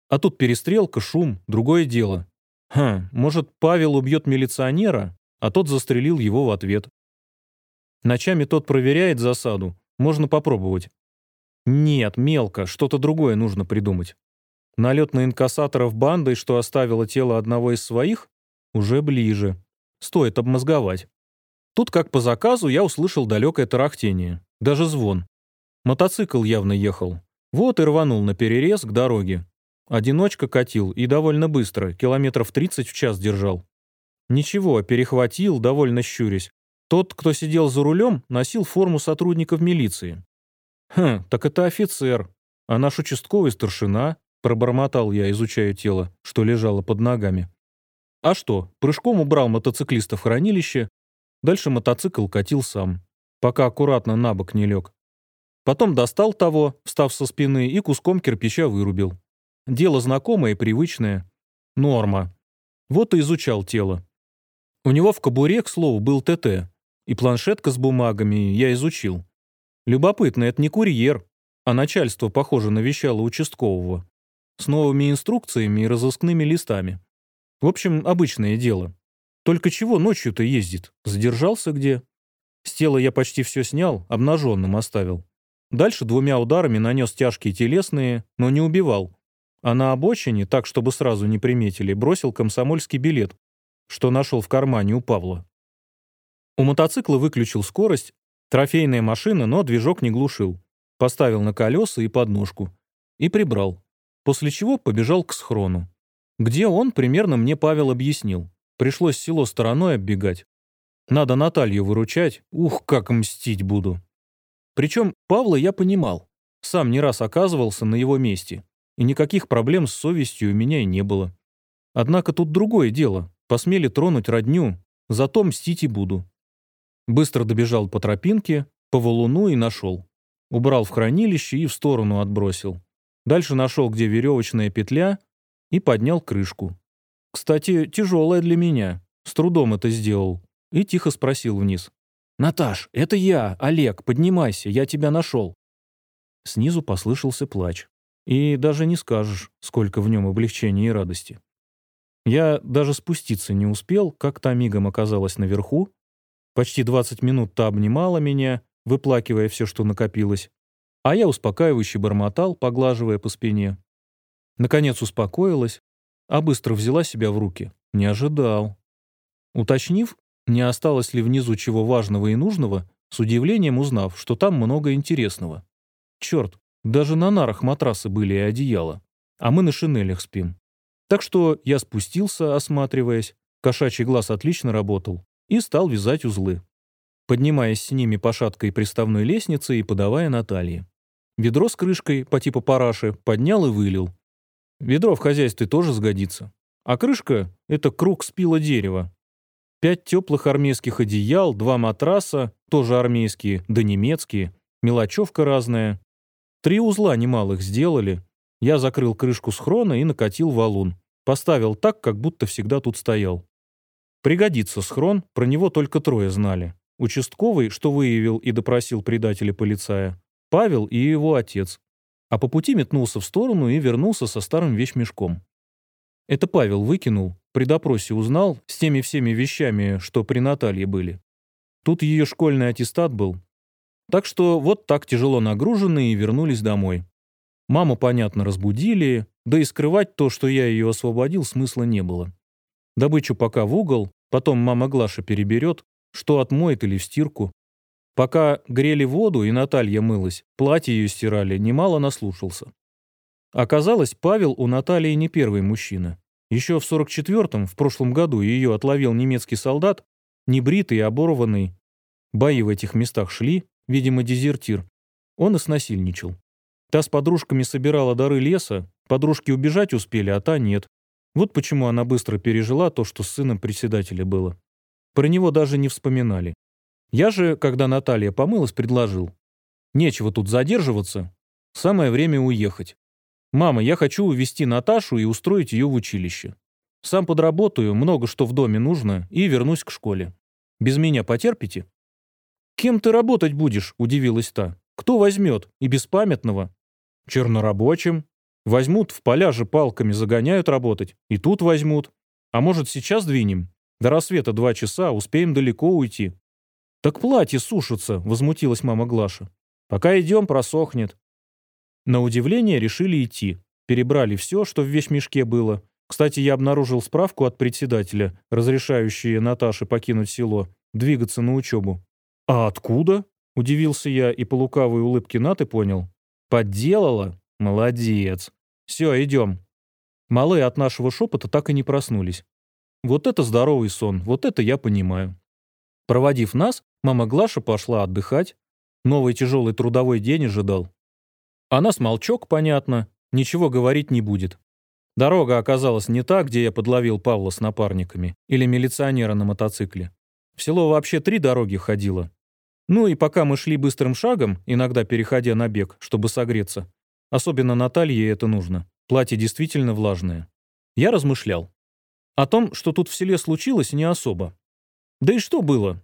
А тут перестрелка, шум, другое дело. Ха, может, Павел убьет милиционера, а тот застрелил его в ответ. Ночами тот проверяет засаду, можно попробовать. Нет, мелко, что-то другое нужно придумать. Налет на инкассаторов бандой, что оставило тело одного из своих, уже ближе. Стоит обмозговать. Тут, как по заказу, я услышал далекое тарахтение, даже звон. Мотоцикл явно ехал. Вот и рванул на перерез к дороге. Одиночка катил и довольно быстро, километров 30 в час держал. Ничего, перехватил, довольно щурясь. Тот, кто сидел за рулем, носил форму сотрудников милиции. «Хм, так это офицер. А наш участковый старшина?» Пробормотал я, изучая тело, что лежало под ногами. А что, прыжком убрал мотоциклиста в хранилище, дальше мотоцикл катил сам, пока аккуратно на бок не лег. Потом достал того, встав со спины, и куском кирпича вырубил. Дело знакомое и привычное. Норма. Вот и изучал тело. У него в кобуре, к слову, был ТТ. И планшетка с бумагами я изучил. Любопытно, это не курьер, а начальство, похоже, навещало участкового. С новыми инструкциями и разыскными листами. В общем, обычное дело. Только чего ночью-то ездит? Задержался где? С тела я почти все снял, обнаженным оставил. Дальше двумя ударами нанес тяжкие телесные, но не убивал. А на обочине, так чтобы сразу не приметили, бросил комсомольский билет, что нашел в кармане у Павла. У мотоцикла выключил скорость, трофейная машина, но движок не глушил. Поставил на колеса и подножку. И прибрал. После чего побежал к схрону. Где он, примерно мне Павел объяснил. Пришлось село стороной оббегать. Надо Наталью выручать. Ух, как мстить буду. Причем Павла я понимал. Сам не раз оказывался на его месте. И никаких проблем с совестью у меня и не было. Однако тут другое дело. Посмели тронуть родню. Зато мстить и буду. Быстро добежал по тропинке, по валуну и нашел. Убрал в хранилище и в сторону отбросил. Дальше нашел, где веревочная петля, и поднял крышку. Кстати, тяжелая для меня. С трудом это сделал. И тихо спросил вниз. «Наташ, это я, Олег, поднимайся, я тебя нашел». Снизу послышался плач. И даже не скажешь, сколько в нем облегчения и радости. Я даже спуститься не успел, как та мигом оказалась наверху. Почти 20 минут та обнимала меня, выплакивая все, что накопилось. А я успокаивающе бормотал, поглаживая по спине. Наконец успокоилась, а быстро взяла себя в руки. Не ожидал. Уточнив, не осталось ли внизу чего важного и нужного, с удивлением узнав, что там много интересного. Черт, даже на нарах матрасы были и одеяла, а мы на шинелях спим. Так что я спустился, осматриваясь, кошачий глаз отлично работал, и стал вязать узлы, поднимаясь с ними по шаткой приставной лестнице и подавая Наталье. Ведро с крышкой по типу параши поднял и вылил. Ведро в хозяйстве тоже сгодится. А крышка — это круг спила дерева. Пять теплых армейских одеял, два матраса, тоже армейские, да немецкие, мелочевка разная. Три узла немалых сделали. Я закрыл крышку схрона и накатил валун. Поставил так, как будто всегда тут стоял. Пригодится схрон, про него только трое знали. Участковый, что выявил и допросил предателя полицая, Павел и его отец. А по пути метнулся в сторону и вернулся со старым вещмешком. Это Павел выкинул, при допросе узнал с теми всеми вещами, что при Наталье были. Тут ее школьный аттестат был. Так что вот так тяжело нагруженные вернулись домой. Маму, понятно, разбудили, да и скрывать то, что я ее освободил, смысла не было. Добычу пока в угол, потом мама Глаша переберет, что отмоет или в стирку. Пока грели воду и Наталья мылась, платье ее стирали, немало наслушался. Оказалось, Павел у Натальи не первый мужчина. Еще в 44-м, в прошлом году, ее отловил немецкий солдат, небритый и оборванный. Бои в этих местах шли, видимо, дезертир. Он и снасильничал. Та с подружками собирала дары леса, подружки убежать успели, а та нет. Вот почему она быстро пережила то, что с сыном председателя было. Про него даже не вспоминали. Я же, когда Наталья помылась, предложил. Нечего тут задерживаться. Самое время уехать. Мама, я хочу увезти Наташу и устроить ее в училище. Сам подработаю, много что в доме нужно, и вернусь к школе. Без меня потерпите? «Кем ты работать будешь?» – удивилась та. «Кто возьмет? И беспамятного?» «Чернорабочим. Возьмут, в поля же палками загоняют работать. И тут возьмут. А может, сейчас двинем? До рассвета два часа, успеем далеко уйти. «Так платье сушится», — возмутилась мама Глаша. «Пока идем, просохнет». На удивление решили идти. Перебрали все, что в вещмешке было. Кстати, я обнаружил справку от председателя, разрешающую Наташе покинуть село, двигаться на учебу. «А откуда?» — удивился я и по лукавой улыбке Наты понял. «Подделала? Молодец. Все, идем». Малые от нашего шепота так и не проснулись. Вот это здоровый сон, вот это я понимаю. Проводив нас, мама Глаша пошла отдыхать. Новый тяжелый трудовой день ожидал. А нас молчок, понятно, ничего говорить не будет. Дорога оказалась не та, где я подловил Павла с напарниками или милиционера на мотоцикле. В село вообще три дороги ходило. Ну и пока мы шли быстрым шагом, иногда переходя на бег, чтобы согреться, особенно Наталье это нужно, платье действительно влажное, я размышлял. О том, что тут в селе случилось, не особо. Да и что было?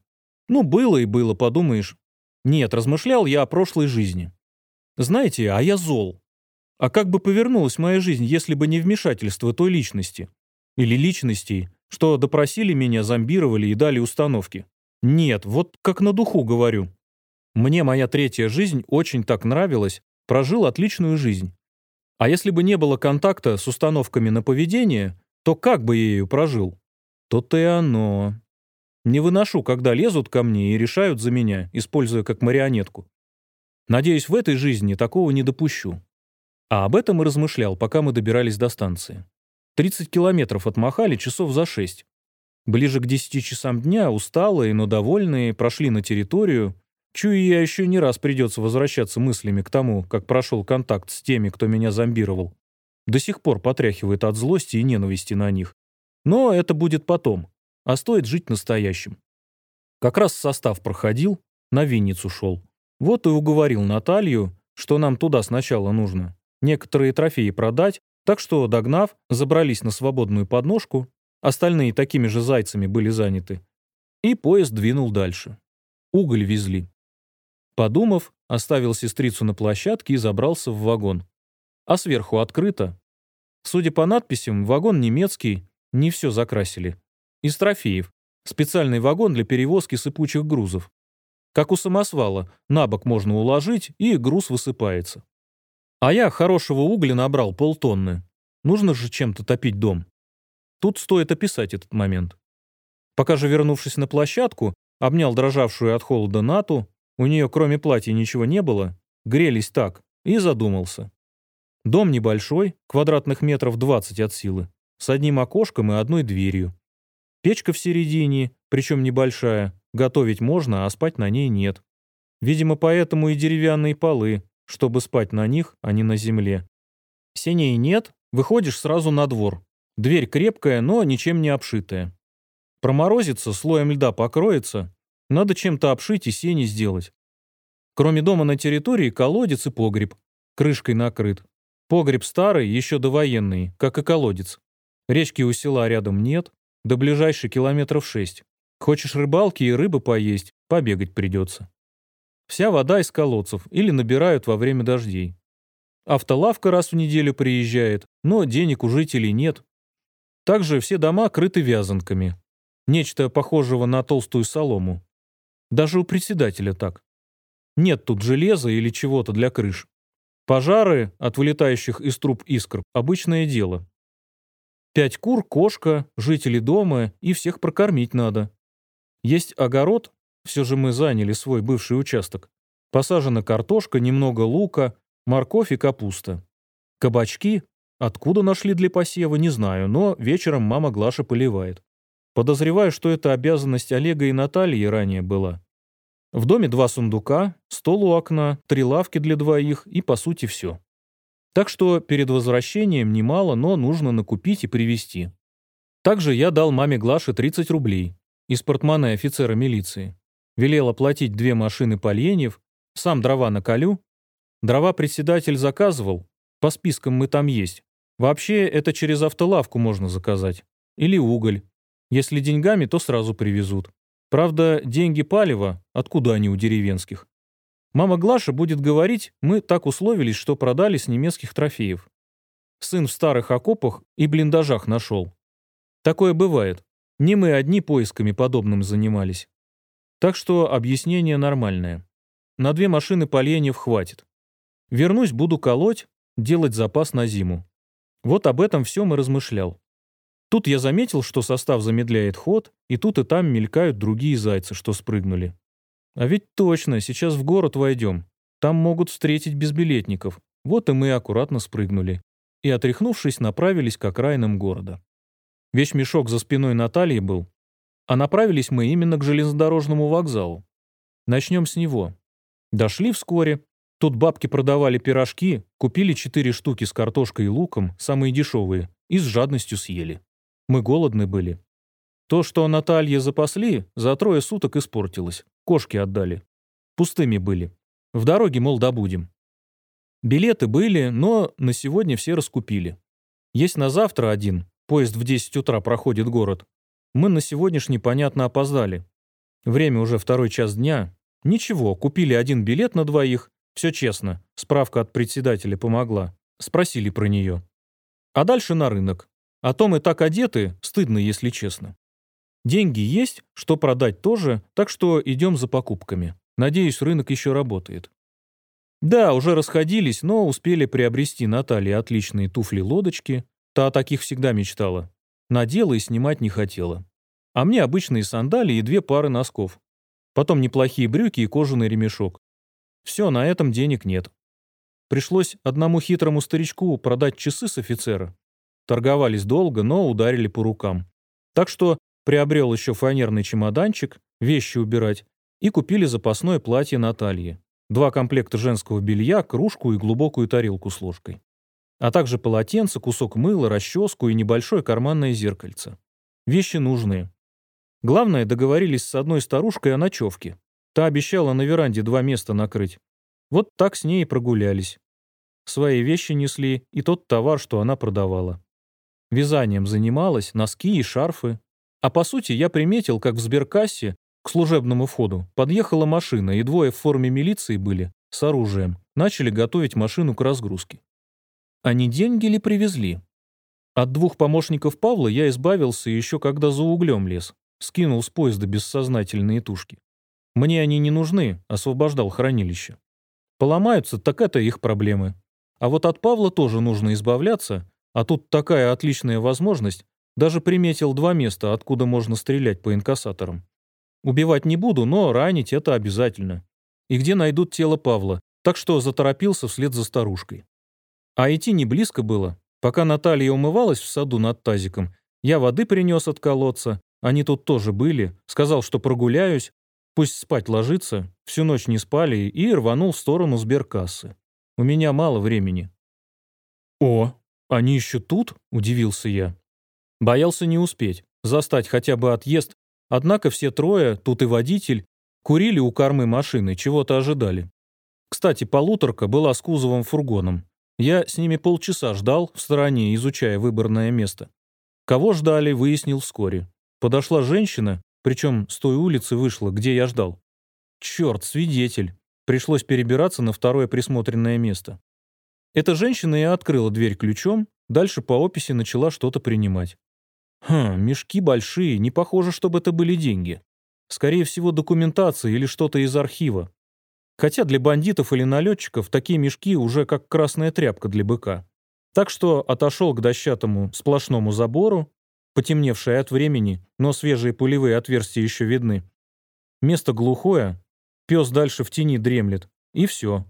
Ну, было и было, подумаешь. Нет, размышлял я о прошлой жизни. Знаете, а я зол. А как бы повернулась моя жизнь, если бы не вмешательство той личности? Или личностей, что допросили меня, зомбировали и дали установки? Нет, вот как на духу говорю. Мне моя третья жизнь очень так нравилась, прожил отличную жизнь. А если бы не было контакта с установками на поведение, то как бы я ее прожил? То-то и оно. Не выношу, когда лезут ко мне и решают за меня, используя как марионетку. Надеюсь, в этой жизни такого не допущу. А об этом и размышлял, пока мы добирались до станции. 30 километров отмахали часов за шесть. Ближе к 10 часам дня, усталые, но довольные, прошли на территорию. Чую, я еще не раз придется возвращаться мыслями к тому, как прошел контакт с теми, кто меня зомбировал. До сих пор потряхивает от злости и ненависти на них. Но это будет потом, а стоит жить настоящим. Как раз состав проходил, на Винницу шел. Вот и уговорил Наталью, что нам туда сначала нужно. Некоторые трофеи продать, так что, догнав, забрались на свободную подножку, остальные такими же зайцами были заняты, и поезд двинул дальше. Уголь везли. Подумав, оставил сестрицу на площадке и забрался в вагон. А сверху открыто. Судя по надписям, вагон немецкий, не все закрасили. Из трофеев. Специальный вагон для перевозки сыпучих грузов. Как у самосвала, на бок можно уложить, и груз высыпается. А я хорошего угля набрал полтонны. Нужно же чем-то топить дом. Тут стоит описать этот момент. Пока же, вернувшись на площадку, обнял дрожавшую от холода Нату, у нее кроме платья ничего не было, грелись так, и задумался. Дом небольшой, квадратных метров 20 от силы, с одним окошком и одной дверью. Печка в середине, причем небольшая, готовить можно, а спать на ней нет. Видимо, поэтому и деревянные полы, чтобы спать на них, а не на земле. Сеней нет, выходишь сразу на двор. Дверь крепкая, но ничем не обшитая. Проморозится, слоем льда покроется. Надо чем-то обшить и сени сделать. Кроме дома на территории колодец и погреб. Крышкой накрыт. Погреб старый, еще довоенный, как и колодец. Речки у села рядом нет, до ближайшей километров шесть. Хочешь рыбалки и рыбы поесть, побегать придется. Вся вода из колодцев или набирают во время дождей. Автолавка раз в неделю приезжает, но денег у жителей нет. Также все дома крыты вязанками. Нечто похожего на толстую солому. Даже у председателя так. Нет тут железа или чего-то для крыш. Пожары от вылетающих из труб искр – обычное дело. Пять кур, кошка, жители дома, и всех прокормить надо. Есть огород, все же мы заняли свой бывший участок. Посажена картошка, немного лука, морковь и капуста. Кабачки, откуда нашли для посева, не знаю, но вечером мама Глаша поливает. Подозреваю, что это обязанность Олега и Натальи ранее была. В доме два сундука, стол у окна, три лавки для двоих и, по сути, все. Так что перед возвращением немало, но нужно накупить и привезти. Также я дал маме Глаше 30 рублей из портмоне офицера милиции. Велел оплатить две машины поленьев, сам дрова наколю. Дрова председатель заказывал, по спискам мы там есть. Вообще, это через автолавку можно заказать. Или уголь. Если деньгами, то сразу привезут. Правда, деньги палева, откуда они у деревенских? Мама Глаша будет говорить, мы так условились, что продали с немецких трофеев. Сын в старых окопах и блиндажах нашел. Такое бывает. Не мы одни поисками подобным занимались. Так что объяснение нормальное. На две машины поленьев хватит. Вернусь, буду колоть, делать запас на зиму. Вот об этом все мы размышлял. Тут я заметил, что состав замедляет ход, и тут и там мелькают другие зайцы, что спрыгнули. А ведь точно, сейчас в город войдем. Там могут встретить безбилетников. Вот и мы аккуратно спрыгнули. И, отряхнувшись, направились к окраинам города. Весь мешок за спиной Натальи был, а направились мы именно к железнодорожному вокзалу. Начнем с него. Дошли вскоре. Тут бабки продавали пирожки, купили четыре штуки с картошкой и луком, самые дешевые, и с жадностью съели. Мы голодны были. То, что Наталье запасли, за трое суток испортилось. Кошки отдали. Пустыми были. В дороге, мол, добудем. Билеты были, но на сегодня все раскупили. Есть на завтра один. Поезд в 10 утра проходит город. Мы на сегодняшний, понятно, опоздали. Время уже второй час дня. Ничего, купили один билет на двоих. Все честно. Справка от председателя помогла. Спросили про нее. А дальше на рынок. О том и так одеты, стыдно, если честно. Деньги есть, что продать тоже, так что идем за покупками. Надеюсь, рынок еще работает. Да, уже расходились, но успели приобрести Наталье отличные туфли-лодочки. Та о таких всегда мечтала. Надела и снимать не хотела. А мне обычные сандалии и две пары носков. Потом неплохие брюки и кожаный ремешок. Все, на этом денег нет. Пришлось одному хитрому старичку продать часы с офицера. торговались долго, но ударили по рукам. Так что приобрел еще фанерный чемоданчик, вещи убирать, и купили запасное платье Натальи. Два комплекта женского белья, кружку и глубокую тарелку с ложкой. А также полотенце, кусок мыла, расческу и небольшое карманное зеркальце. Вещи нужные. Главное, договорились с одной старушкой о ночевке. Та обещала на веранде два места накрыть. Вот так с ней и прогулялись. Свои вещи несли и тот товар, что она продавала. Вязанием занималась, носки и шарфы. А по сути, я приметил, как в сберкассе к служебному входу подъехала машина, и двое в форме милиции были, с оружием, начали готовить машину к разгрузке. Они деньги ли привезли? От двух помощников Павла я избавился еще когда за углем лез, скинул с поезда бессознательные тушки. Мне они не нужны, освобождал хранилище. Поломаются, так это их проблемы. А вот от Павла тоже нужно избавляться, а тут такая отличная возможность, даже приметил два места, откуда можно стрелять по инкассаторам. Убивать не буду, но ранить это обязательно. И где найдут тело Павла, так что заторопился вслед за старушкой. А идти не близко было. Пока Наталья умывалась в саду над тазиком, я воды принес от колодца, они тут тоже были, сказал, что прогуляюсь, пусть спать ложится, всю ночь не спали, и рванул в сторону сберкассы. У меня мало времени. «О, они еще тут?» – удивился я. Боялся не успеть, застать хотя бы отъезд Однако все трое, тут и водитель, курили у кормы машины, чего-то ожидали. Кстати, полуторка была с кузовом фургоном. Я с ними полчаса ждал, в стороне, изучая выборное место. Кого ждали, выяснил вскоре. Подошла женщина, причем с той улицы вышла, где я ждал. Черт, свидетель. Пришлось перебираться на второе присмотренное место. Эта женщина и открыла дверь ключом, дальше по описи начала что-то принимать. Хм, мешки большие, не похоже, чтобы это были деньги. Скорее всего, документация или что-то из архива. Хотя для бандитов или налетчиков такие мешки уже как красная тряпка для быка. Так что отошел к дощатому сплошному забору, потемневшее от времени, но свежие пулевые отверстия еще видны. Место глухое, пес дальше в тени дремлет, и все.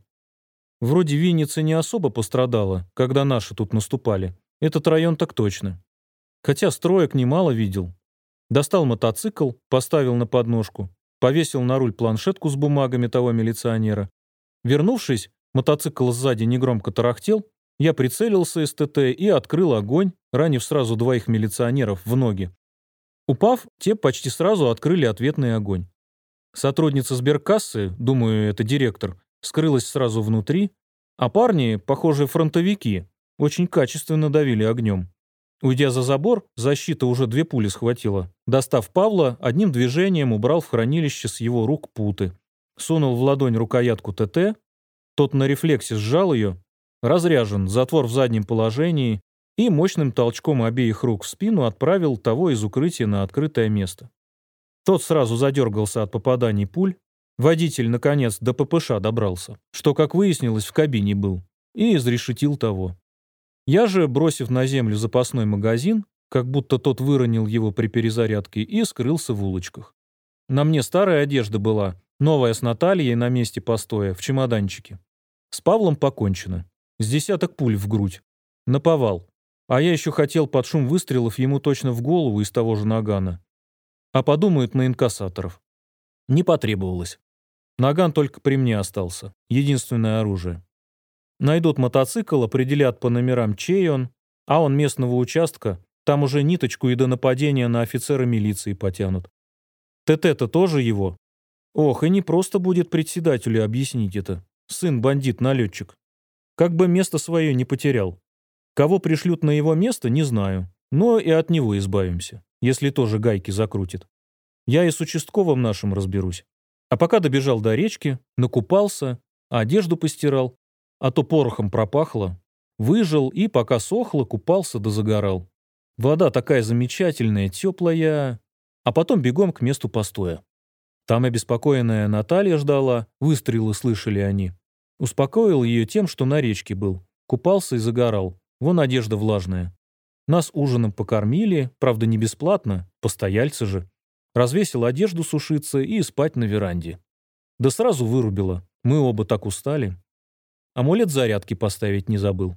Вроде Винница не особо пострадала, когда наши тут наступали. Этот район так точно. Хотя строек немало видел. Достал мотоцикл, поставил на подножку, повесил на руль планшетку с бумагами того милиционера. Вернувшись, мотоцикл сзади негромко тарахтел, я прицелился из ТТ и открыл огонь, ранив сразу двоих милиционеров в ноги. Упав, те почти сразу открыли ответный огонь. Сотрудница сберкассы, думаю, это директор, скрылась сразу внутри, а парни, похоже, фронтовики, очень качественно давили огнем. Уйдя за забор, защита уже две пули схватила. Достав Павла, одним движением убрал в хранилище с его рук путы. Сунул в ладонь рукоятку ТТ. Тот на рефлексе сжал ее. Разряжен, затвор в заднем положении. И мощным толчком обеих рук в спину отправил того из укрытия на открытое место. Тот сразу задергался от попаданий пуль. Водитель, наконец, до ППШ добрался, что, как выяснилось, в кабине был, и изрешетил того. Я же, бросив на землю запасной магазин, как будто тот выронил его при перезарядке, и скрылся в улочках. На мне старая одежда была, новая с Натальей на месте постоя, в чемоданчике. С Павлом покончено. С десяток пуль в грудь. Наповал. А я еще хотел под шум выстрелов ему точно в голову из того же нагана. А подумают на инкассаторов. Не потребовалось. Наган только при мне остался. Единственное оружие. Найдут мотоцикл, определят по номерам, чей он, а он местного участка, там уже ниточку и до нападения на офицера милиции потянут. ТТ-то тоже его. Ох, и не просто будет председателю объяснить это. Сын бандит-налетчик. Как бы место свое не потерял. Кого пришлют на его место, не знаю. Но и от него избавимся, если тоже гайки закрутит. Я и с участковым нашим разберусь. А пока добежал до речки, накупался, одежду постирал, а то порохом пропахло. Выжил и, пока сохло, купался да загорал. Вода такая замечательная, теплая. А потом бегом к месту постоя. Там обеспокоенная Наталья ждала, выстрелы слышали они. Успокоил ее тем, что на речке был. Купался и загорал. Вон одежда влажная. Нас ужином покормили, правда не бесплатно, постояльцы же. Развесил одежду сушиться и спать на веранде. Да сразу вырубила. Мы оба так устали. Амулет зарядки поставить не забыл.